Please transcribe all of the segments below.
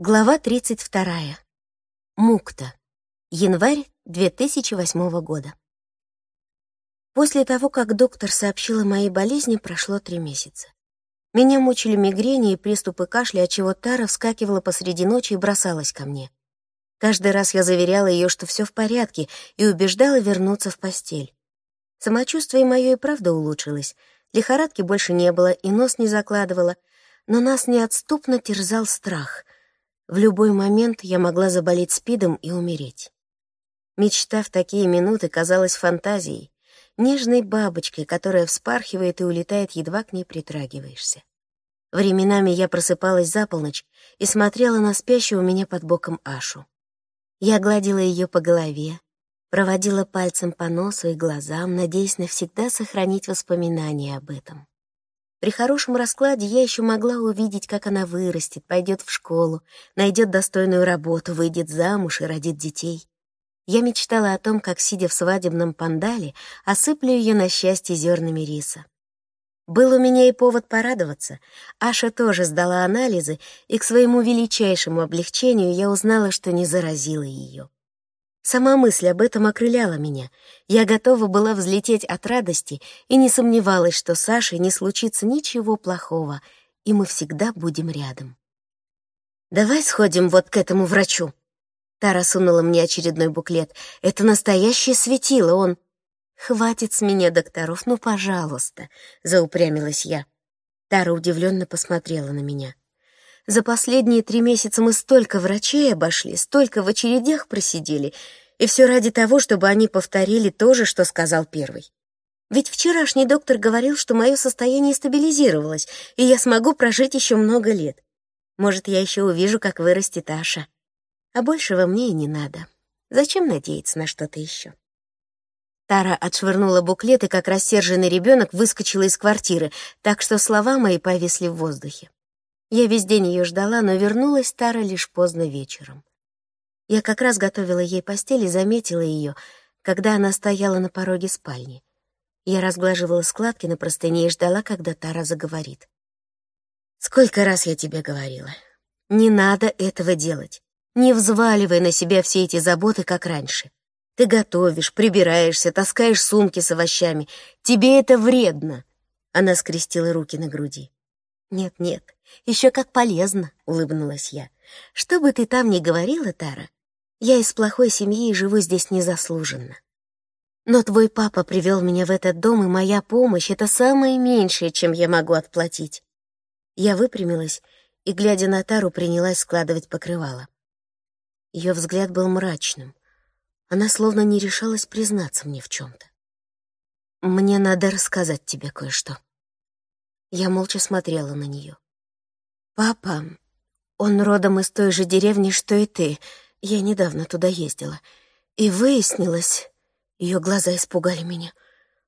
Глава 32. Мукта. Январь 2008 года. После того, как доктор сообщил о моей болезни, прошло три месяца. Меня мучили мигрени и приступы кашля, отчего Тара вскакивала посреди ночи и бросалась ко мне. Каждый раз я заверяла ее, что все в порядке, и убеждала вернуться в постель. Самочувствие мое и правда улучшилось. Лихорадки больше не было, и нос не закладывала, но нас неотступно терзал страх — в любой момент я могла заболеть спидом и умереть. Мечта в такие минуты казалась фантазией, нежной бабочкой, которая вспархивает и улетает, едва к ней притрагиваешься. Временами я просыпалась за полночь и смотрела на спящую у меня под боком Ашу. Я гладила ее по голове, проводила пальцем по носу и глазам, надеясь навсегда сохранить воспоминания об этом. При хорошем раскладе я еще могла увидеть, как она вырастет, пойдет в школу, найдет достойную работу, выйдет замуж и родит детей. Я мечтала о том, как, сидя в свадебном пандале, осыплю ее на счастье зернами риса. Был у меня и повод порадоваться. Аша тоже сдала анализы, и к своему величайшему облегчению я узнала, что не заразила ее. Сама мысль об этом окрыляла меня. Я готова была взлететь от радости и не сомневалась, что с Сашей не случится ничего плохого, и мы всегда будем рядом. «Давай сходим вот к этому врачу». Тара сунула мне очередной буклет. «Это настоящее светило, он...» «Хватит с меня докторов, ну, пожалуйста», — заупрямилась я. Тара удивленно посмотрела на меня. За последние три месяца мы столько врачей обошли, столько в очередях просидели, и все ради того, чтобы они повторили то же, что сказал первый. Ведь вчерашний доктор говорил, что мое состояние стабилизировалось, и я смогу прожить еще много лет. Может, я еще увижу, как вырастет Аша. А большего мне и не надо. Зачем надеяться на что-то еще? Тара отшвырнула буклет и, как рассерженный ребенок, выскочила из квартиры, так что слова мои повисли в воздухе. Я весь день ее ждала, но вернулась Тара лишь поздно вечером. Я как раз готовила ей постель и заметила ее, когда она стояла на пороге спальни. Я разглаживала складки на простыне и ждала, когда Тара заговорит. «Сколько раз я тебе говорила, не надо этого делать. Не взваливай на себя все эти заботы, как раньше. Ты готовишь, прибираешься, таскаешь сумки с овощами. Тебе это вредно!» Она скрестила руки на груди. «Нет-нет, еще как полезно», — улыбнулась я. «Что бы ты там ни говорила, Тара, я из плохой семьи и живу здесь незаслуженно. Но твой папа привел меня в этот дом, и моя помощь — это самое меньшее, чем я могу отплатить». Я выпрямилась и, глядя на Тару, принялась складывать покрывало. Ее взгляд был мрачным. Она словно не решалась признаться мне в чем-то. «Мне надо рассказать тебе кое-что». Я молча смотрела на нее. «Папа, он родом из той же деревни, что и ты. Я недавно туда ездила. И выяснилось...» Ее глаза испугали меня.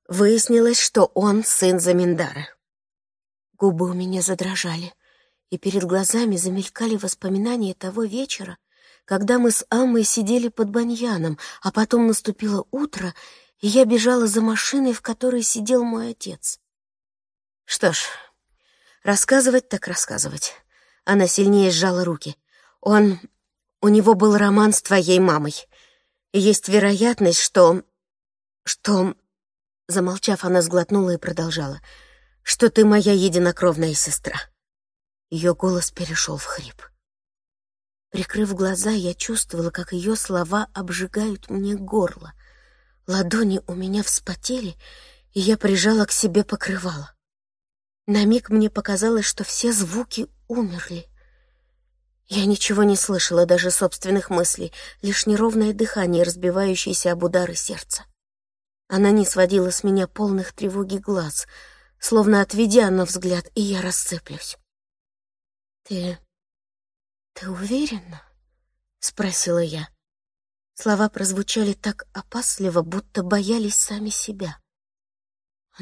Выяснилось, что он сын Заминдара. Губы у меня задрожали, и перед глазами замелькали воспоминания того вечера, когда мы с Аммой сидели под баньяном, а потом наступило утро, и я бежала за машиной, в которой сидел мой отец. Что ж, рассказывать так рассказывать. Она сильнее сжала руки. Он... У него был роман с твоей мамой. Есть вероятность, что... Что... Замолчав, она сглотнула и продолжала. Что ты моя единокровная сестра. Ее голос перешел в хрип. Прикрыв глаза, я чувствовала, как ее слова обжигают мне горло. Ладони у меня вспотели, и я прижала к себе покрывало. На миг мне показалось, что все звуки умерли. Я ничего не слышала, даже собственных мыслей, лишь неровное дыхание, разбивающееся об удары сердца. Она не сводила с меня полных тревоги глаз, словно отведя на взгляд, и я рассыплюсь. «Ты... ты уверена?» — спросила я. Слова прозвучали так опасливо, будто боялись сами себя.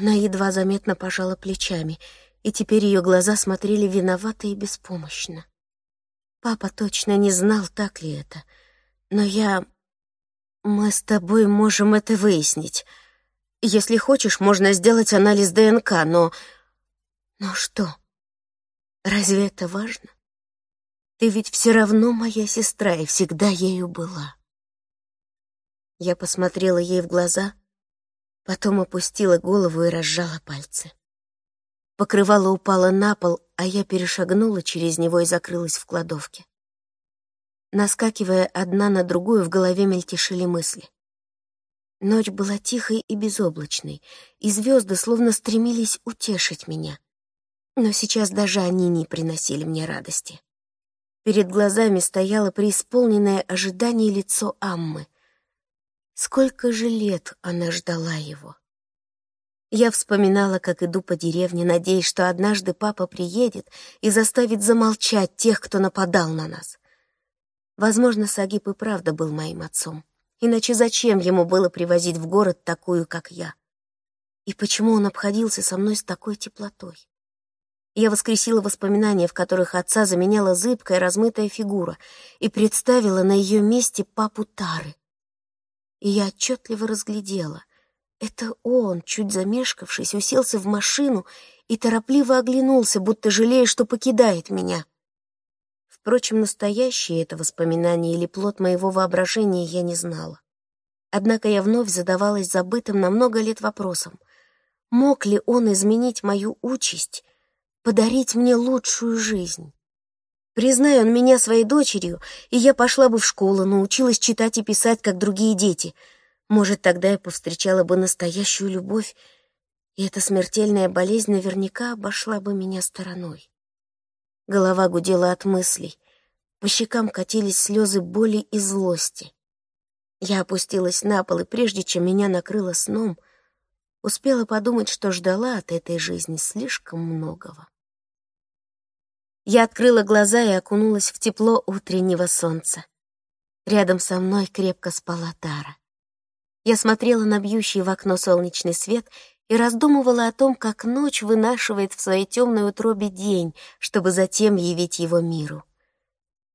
Она едва заметно пожала плечами, и теперь ее глаза смотрели виновато и беспомощно. Папа точно не знал, так ли это. Но я... Мы с тобой можем это выяснить. Если хочешь, можно сделать анализ ДНК, но... Но что? Разве это важно? Ты ведь все равно моя сестра и всегда ею была. Я посмотрела ей в глаза, потом опустила голову и разжала пальцы. Покрывало упало на пол, а я перешагнула через него и закрылась в кладовке. Наскакивая одна на другую, в голове мельтешили мысли. Ночь была тихой и безоблачной, и звезды словно стремились утешить меня. Но сейчас даже они не приносили мне радости. Перед глазами стояло преисполненное ожидание лицо Аммы. Сколько же лет она ждала его. Я вспоминала, как иду по деревне, надеясь, что однажды папа приедет и заставит замолчать тех, кто нападал на нас. Возможно, Сагиб и правда был моим отцом. Иначе зачем ему было привозить в город такую, как я? И почему он обходился со мной с такой теплотой? Я воскресила воспоминания, в которых отца заменяла зыбкая, размытая фигура, и представила на ее месте папу Тары. И я отчетливо разглядела. Это он, чуть замешкавшись, уселся в машину и торопливо оглянулся, будто жалея, что покидает меня. Впрочем, настоящее это воспоминание или плод моего воображения я не знала. Однако я вновь задавалась забытым на много лет вопросом. Мог ли он изменить мою участь, подарить мне лучшую жизнь? Признай он меня своей дочерью, и я пошла бы в школу, научилась читать и писать, как другие дети — может, тогда я повстречала бы настоящую любовь, и эта смертельная болезнь наверняка обошла бы меня стороной. Голова гудела от мыслей, по щекам катились слезы боли и злости. Я опустилась на пол, и прежде чем меня накрыло сном, успела подумать, что ждала от этой жизни слишком многого. Я открыла глаза и окунулась в тепло утреннего солнца. Рядом со мной крепко спала Тара. Я смотрела на бьющий в окно солнечный свет и раздумывала о том, как ночь вынашивает в своей темной утробе день, чтобы затем явить его миру.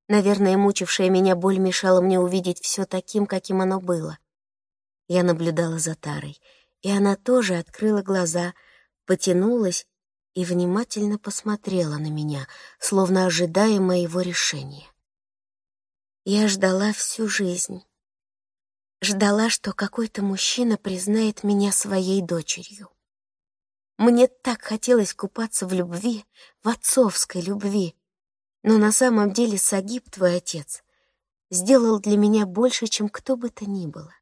Наверное, мучившая меня боль мешала мне увидеть все таким, каким оно было. Я наблюдала за Тарой, и она тоже открыла глаза, потянулась и внимательно посмотрела на меня, словно ожидая моего решения. Я ждала всю жизнь. Ждала, что какой-то мужчина признает меня своей дочерью. Мне так хотелось купаться в любви, в отцовской любви. Но на самом деле Сагиб, твой отец, сделал для меня больше, чем кто бы то ни было.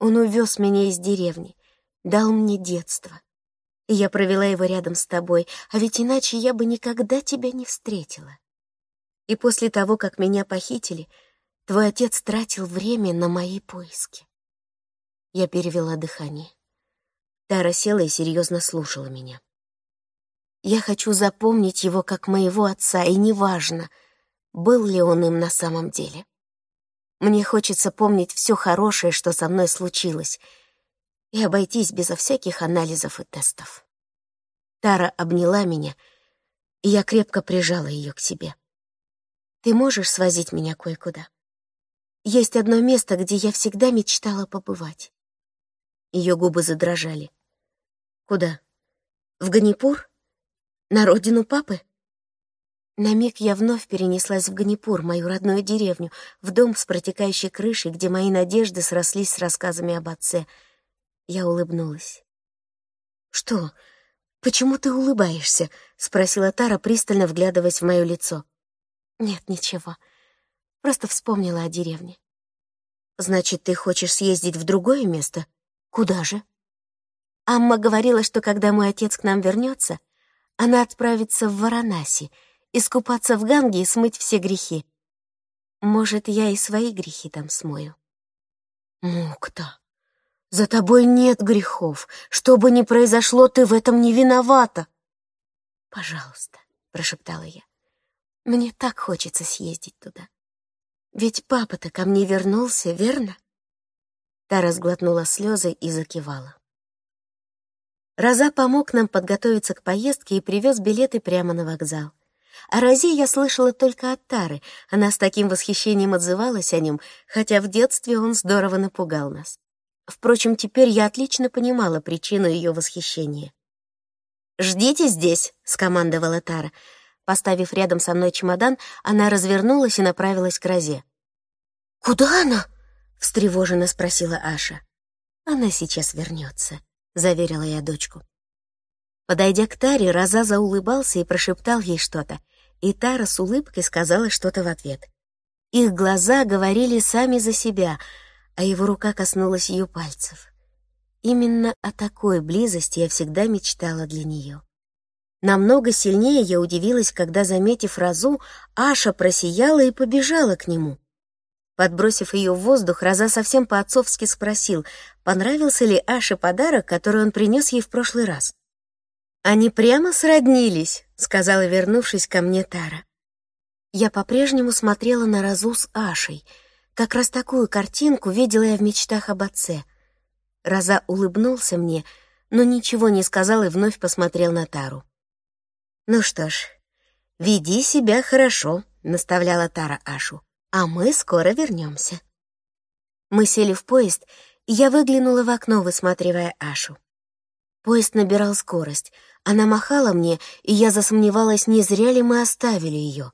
Он увез меня из деревни, дал мне детство. Я провела его рядом с тобой, а ведь иначе я бы никогда тебя не встретила. И после того, как меня похитили, Твой отец тратил время на мои поиски. Я перевела дыхание. Тара села и серьезно слушала меня. Я хочу запомнить его как моего отца, и неважно, был ли он им на самом деле. Мне хочется помнить все хорошее, что со мной случилось, и обойтись безо всяких анализов и тестов. Тара обняла меня, и я крепко прижала ее к себе. «Ты можешь свозить меня кое-куда?» Есть одно место, где я всегда мечтала побывать. Ее губы задрожали. Куда? В Ганипур? На родину папы? На миг я вновь перенеслась в Ганипур, мою родную деревню, в дом с протекающей крышей, где мои надежды срослись с рассказами об отце. Я улыбнулась. «Что? Почему ты улыбаешься?» — спросила Тара, пристально вглядываясь в мое лицо. «Нет, ничего. Просто вспомнила о деревне. Значит, ты хочешь съездить в другое место? Куда же? Амма говорила, что когда мой отец к нам вернется, она отправится в Варанаси, искупаться в Ганге и смыть все грехи. Может, я и свои грехи там смою. Мукта, за тобой нет грехов. Что бы ни произошло, ты в этом не виновата. Пожалуйста, прошептала я. Мне так хочется съездить туда. Ведь папа-то ко мне вернулся, верно? Та разглотнула слезы и закивала. Роза помог нам подготовиться к поездке и привез билеты прямо на вокзал. О Розе я слышала только от Тары. Она с таким восхищением отзывалась о нем, хотя в детстве он здорово напугал нас. Впрочем, теперь я отлично понимала причину ее восхищения. «Ждите здесь», — скомандовала Тара. Поставив рядом со мной чемодан, она развернулась и направилась к Розе. «Куда она?» — встревоженно спросила Аша. «Она сейчас вернется», — заверила я дочку. Подойдя к Таре, Роза заулыбался и прошептал ей что-то, и Тара с улыбкой сказала что-то в ответ. Их глаза говорили сами за себя, а его рука коснулась ее пальцев. Именно о такой близости я всегда мечтала для нее. Намного сильнее я удивилась, когда, заметив Розу, Аша просияла и побежала к нему. Подбросив ее в воздух, Роза совсем по-отцовски спросил, понравился ли Аше подарок, который он принес ей в прошлый раз. «Они прямо сроднились», — сказала, вернувшись ко мне Тара. Я по-прежнему смотрела на Розу с Ашей. Как раз такую картинку видела я в мечтах об отце — Роза улыбнулся мне, но ничего не сказал и вновь посмотрел на Тару. «Ну что ж, веди себя хорошо», — наставляла Тара Ашу, «а мы скоро вернемся». Мы сели в поезд, и я выглянула в окно, высматривая Ашу. Поезд набирал скорость. Она махала мне, и я засомневалась, не зря ли мы оставили ее.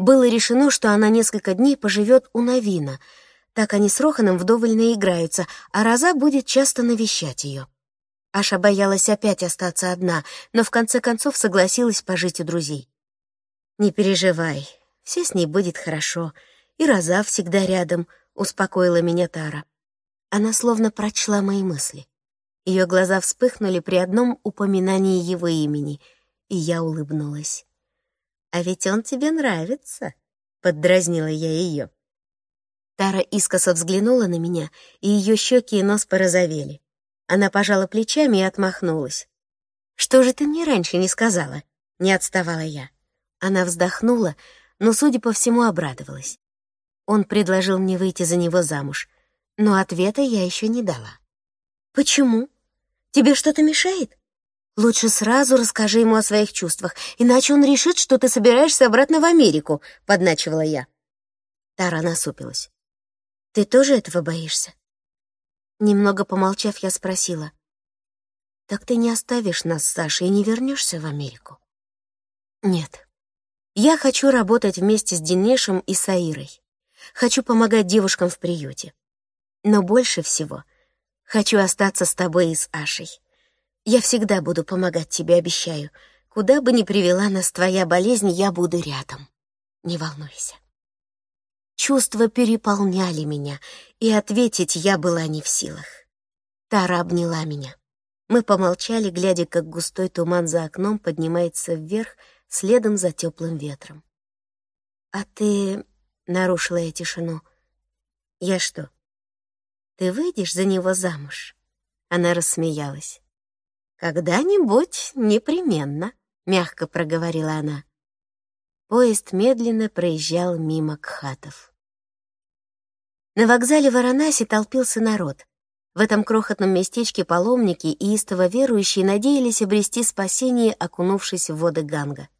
Было решено, что она несколько дней поживет у Новина — так они с Роханом вдоволь наиграются, а Роза будет часто навещать ее. Аша боялась опять остаться одна, но в конце концов согласилась пожить у друзей. «Не переживай, все с ней будет хорошо, и Роза всегда рядом», — успокоила меня Тара. Она словно прочла мои мысли. Ее глаза вспыхнули при одном упоминании его имени, и я улыбнулась. «А ведь он тебе нравится», — поддразнила я ее. Тара искоса взглянула на меня, и ее щеки и нос порозовели. Она пожала плечами и отмахнулась. «Что же ты мне раньше не сказала?» — не отставала я. Она вздохнула, но, судя по всему, обрадовалась. Он предложил мне выйти за него замуж, но ответа я еще не дала. «Почему? Тебе что-то мешает?» «Лучше сразу расскажи ему о своих чувствах, иначе он решит, что ты собираешься обратно в Америку», — подначивала я. Тара насупилась. Ты тоже этого боишься?» Немного помолчав, я спросила. «Так ты не оставишь нас с Сашей и не вернешься в Америку?» «Нет. Я хочу работать вместе с Денешем и Саирой. Хочу помогать девушкам в приюте. Но больше всего хочу остаться с тобой и с Ашей. Я всегда буду помогать тебе, обещаю. Куда бы ни привела нас твоя болезнь, я буду рядом. Не волнуйся». Чувства переполняли меня, и ответить я была не в силах. Тара обняла меня. Мы помолчали, глядя, как густой туман за окном поднимается вверх, следом за теплым ветром. «А ты...» — нарушила я тишину. «Я что, ты выйдешь за него замуж?» Она рассмеялась. «Когда-нибудь непременно», — мягко проговорила она. Поезд медленно проезжал мимо Кхатов. На вокзале Варанаси толпился народ. В этом крохотном местечке паломники и истово верующие надеялись обрести спасение, окунувшись в воды Ганга.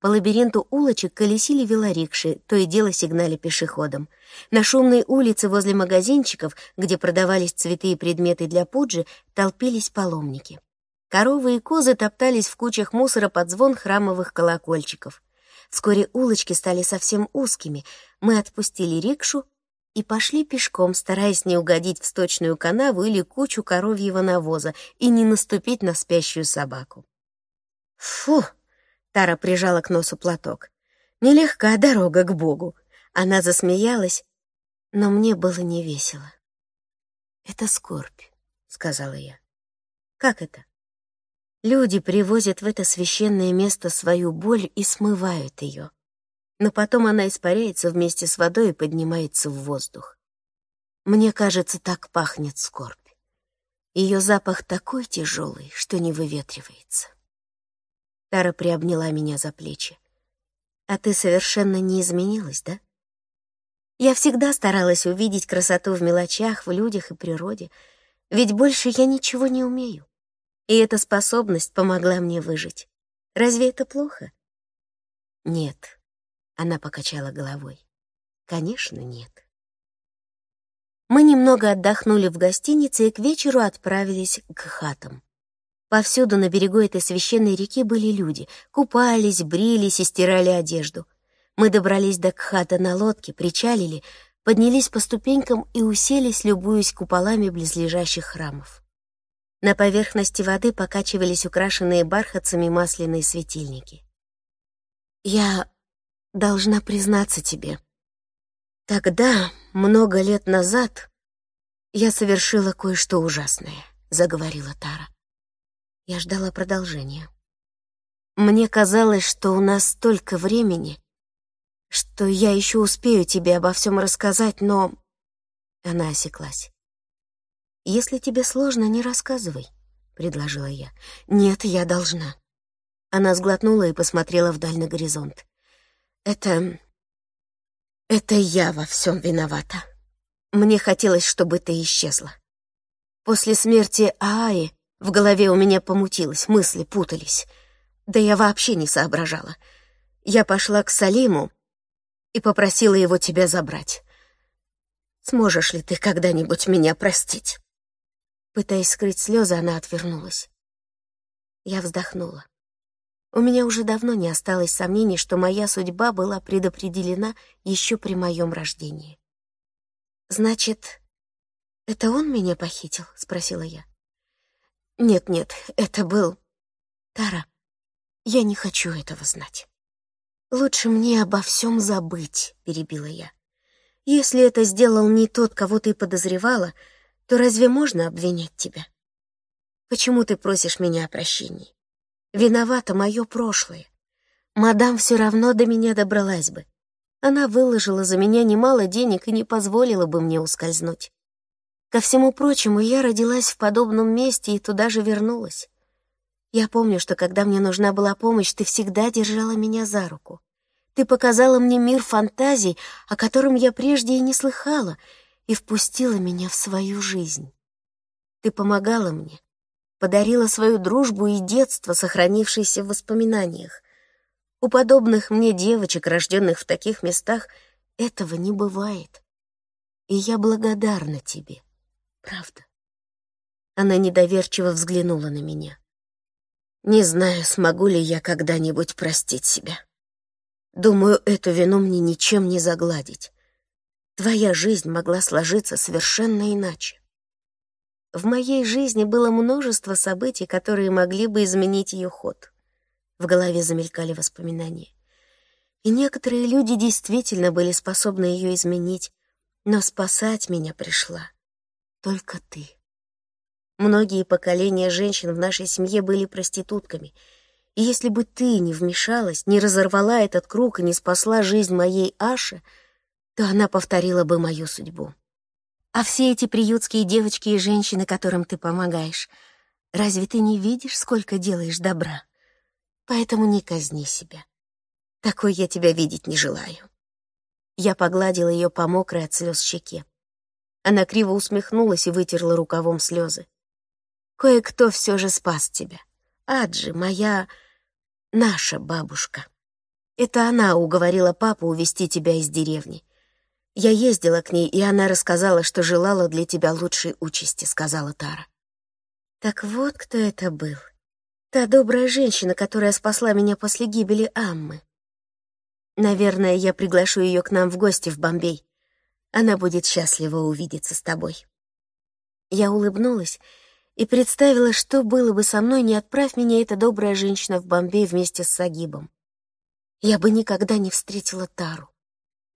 По лабиринту улочек колесили велорикши, то и дело сигнали пешеходам. На шумной улице возле магазинчиков, где продавались цветы и предметы для пуджи, толпились паломники. Коровы и козы топтались в кучах мусора под звон храмовых колокольчиков. Вскоре улочки стали совсем узкими. Мы отпустили рикшу, и пошли пешком, стараясь не угодить в сточную канаву или кучу коровьего навоза и не наступить на спящую собаку. «Фу!» — Тара прижала к носу платок. «Нелегка дорога к Богу!» Она засмеялась, но мне было не весело. «Это скорбь», — сказала я. «Как это?» Люди привозят в это священное место свою боль и смывают ее но потом она испаряется вместе с водой и поднимается в воздух. Мне кажется, так пахнет скорбь. Ее запах такой тяжелый, что не выветривается. Тара приобняла меня за плечи. «А ты совершенно не изменилась, да?» Я всегда старалась увидеть красоту в мелочах, в людях и природе, ведь больше я ничего не умею. И эта способность помогла мне выжить. Разве это плохо? Нет, она покачала головой. Конечно, нет. Мы немного отдохнули в гостинице и к вечеру отправились к хатам. По Повсюду на берегу этой священной реки были люди. Купались, брились и стирали одежду. Мы добрались до Кхата на лодке, причалили, поднялись по ступенькам и уселись, любуясь куполами близлежащих храмов. На поверхности воды покачивались украшенные бархатцами масляные светильники. «Я должна признаться тебе. Тогда, много лет назад, я совершила кое-что ужасное», — заговорила Тара. Я ждала продолжения. Мне казалось, что у нас столько времени, что я еще успею тебе обо всем рассказать, но... Она осеклась. «Если тебе сложно, не рассказывай», — предложила я. «Нет, я должна». Она сглотнула и посмотрела вдаль на горизонт. «Это... это я во всем виновата. Мне хотелось, чтобы ты исчезла. После смерти Ааи в голове у меня помутилось, мысли путались. Да я вообще не соображала. Я пошла к Салиму и попросила его тебя забрать. Сможешь ли ты когда-нибудь меня простить?» Пытаясь скрыть слезы, она отвернулась. Я вздохнула. У меня уже давно не осталось сомнений, что моя судьба была предопределена еще при моем рождении. «Значит, это он меня похитил?» — спросила я. Нет-нет, это был... Тара, я не хочу этого знать. Лучше мне обо всем забыть, перебила я. Если это сделал не тот, кого ты подозревала, то разве можно обвинять тебя? Почему ты просишь меня о прощении? Виновато мое прошлое. Мадам все равно до меня добралась бы. Она выложила за меня немало денег и не позволила бы мне ускользнуть. Ко всему прочему, я родилась в подобном месте и туда же вернулась. Я помню, что когда мне нужна была помощь, ты всегда держала меня за руку. Ты показала мне мир фантазий, о котором я прежде и не слыхала, и впустила меня в свою жизнь. Ты помогала мне, подарила свою дружбу и детство, сохранившееся в воспоминаниях. У подобных мне девочек, рожденных в таких местах, этого не бывает. И я благодарна тебе. Правда. Она недоверчиво взглянула на меня. Не знаю, смогу ли я когда-нибудь простить себя. Думаю, эту вину мне ничем не загладить. Твоя жизнь могла сложиться совершенно иначе. В моей жизни было множество событий, которые могли бы изменить ее ход. В голове замелькали воспоминания. И некоторые люди действительно были способны ее изменить, но спасать меня пришла только ты. Многие поколения женщин в нашей семье были проститутками, и если бы ты не вмешалась, не разорвала этот круг и не спасла жизнь моей Аши, то она повторила бы мою судьбу. А все эти приютские девочки и женщины, которым ты помогаешь, разве ты не видишь, сколько делаешь добра? Поэтому не казни себя. Такой я тебя видеть не желаю. Я погладила ее по мокрой от слез щеке. Она криво усмехнулась и вытерла рукавом слезы. «Кое-кто все же спас тебя. Аджи, моя... наша бабушка. Это она уговорила папу увезти тебя из деревни. Я ездила к ней, и она рассказала, что желала для тебя лучшей участи», — сказала Тара. «Так вот кто это был. Та добрая женщина, которая спасла меня после гибели Аммы. Наверное, я приглашу ее к нам в гости в Бомбей. Она будет счастлива увидеться с тобой». Я улыбнулась и представила, что было бы со мной, не отправь меня эта добрая женщина в Бомбей вместе с Сагибом. Я бы никогда не встретила Тару,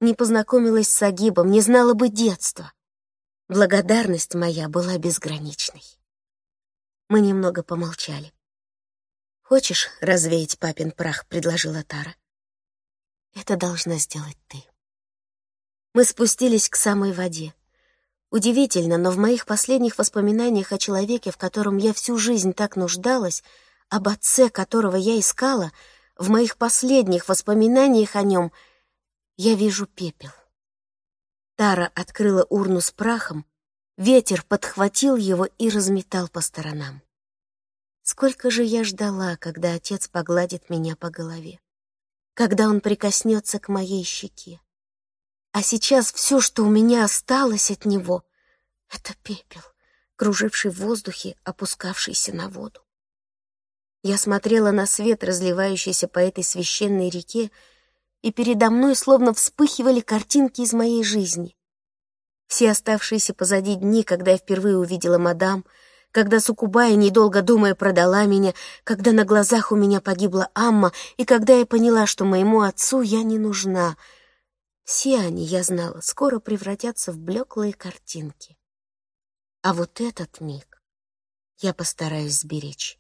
не познакомилась с Сагибом, не знала бы детства. Благодарность моя была безграничной. Мы немного помолчали. «Хочешь развеять папин прах?» — предложила Тара. «Это должна сделать ты». Мы спустились к самой воде. Удивительно, но в моих последних воспоминаниях о человеке, в котором я всю жизнь так нуждалась, об отце, которого я искала, в моих последних воспоминаниях о нем я вижу пепел. Тара открыла урну с прахом, ветер подхватил его и разметал по сторонам. Сколько же я ждала, когда отец погладит меня по голове, когда он прикоснется к моей щеке. А сейчас все, что у меня осталось от него, — это пепел, круживший в воздухе, опускавшийся на воду. Я смотрела на свет, разливающийся по этой священной реке, и передо мной словно вспыхивали картинки из моей жизни. Все оставшиеся позади дни, когда я впервые увидела мадам, когда Сукубая, недолго думая, продала меня, когда на глазах у меня погибла Амма, и когда я поняла, что моему отцу я не нужна. Все они, я знала, скоро превратятся в блеклые картинки. А вот этот миг я постараюсь сберечь.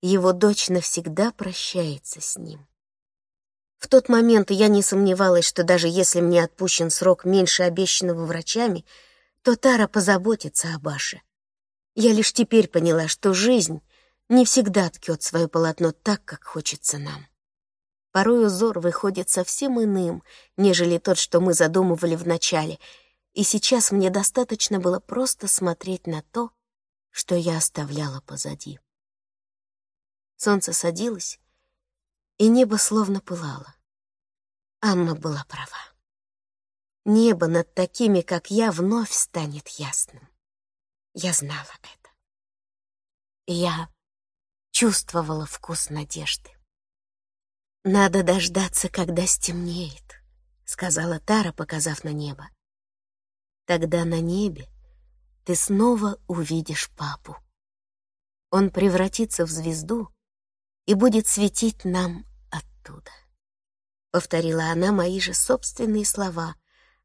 Его дочь навсегда прощается с ним. В тот момент я не сомневалась, что даже если мне отпущен срок меньше обещанного врачами, то Тара позаботится об Аше. Я лишь теперь поняла, что жизнь не всегда ткет свое полотно так, как хочется нам. Порой узор выходит совсем иным, нежели тот, что мы задумывали вначале, и сейчас мне достаточно было просто смотреть на то, что я оставляла позади. Солнце садилось, и небо словно пылало. Амма была права. Небо над такими, как я, вновь станет ясным. Я знала это. Я чувствовала вкус надежды. «Надо дождаться, когда стемнеет», — сказала Тара, показав на небо. «Тогда на небе ты снова увидишь папу. Он превратится в звезду, и будет светить нам оттуда. Повторила она мои же собственные слова,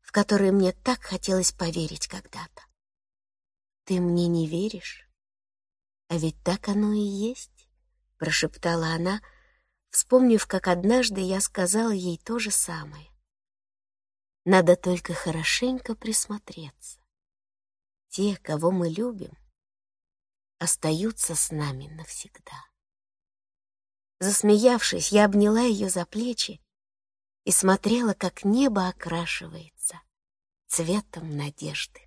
в которые мне так хотелось поверить когда-то. Ты мне не веришь? А ведь так оно и есть, прошептала она, вспомнив, как однажды я сказала ей то же самое. Надо только хорошенько присмотреться. Те, кого мы любим, остаются с нами навсегда. Засмеявшись, я обняла ее за плечи и смотрела, как небо окрашивается цветом надежды.